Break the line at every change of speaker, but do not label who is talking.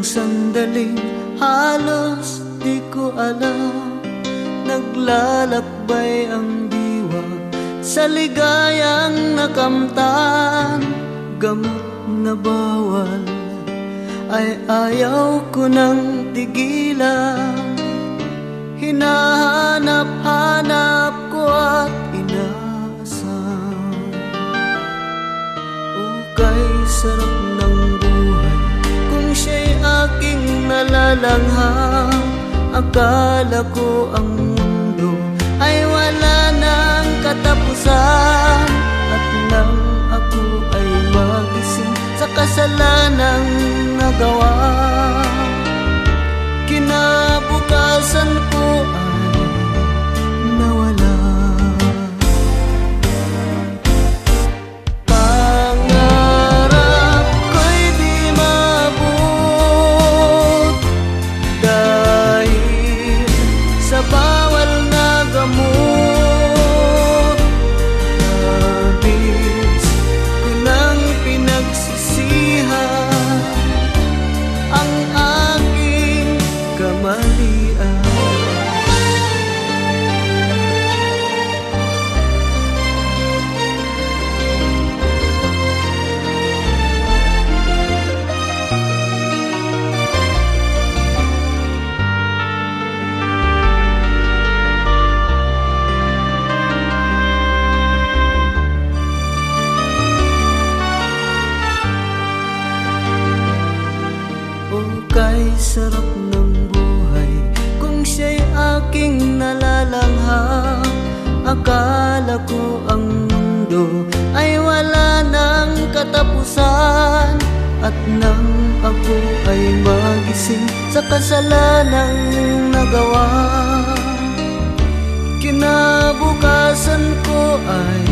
sandaling halos di ko alam. Naglalakbay ang diwa sa ligayang nakamtan. Gamot na bawal ay ayaw ko nang tigilan. Hinahanap-hanap nalalanghang Akala ko ang mundo ay wala nang katapusan. At nang ako ay magising sa kasalanang nagawa Kinabukasan ko sa Ko ang mundo ay wala nang katapusan. At nang ako ay magising sa kasalanang nagawa Kinabukasan ko ay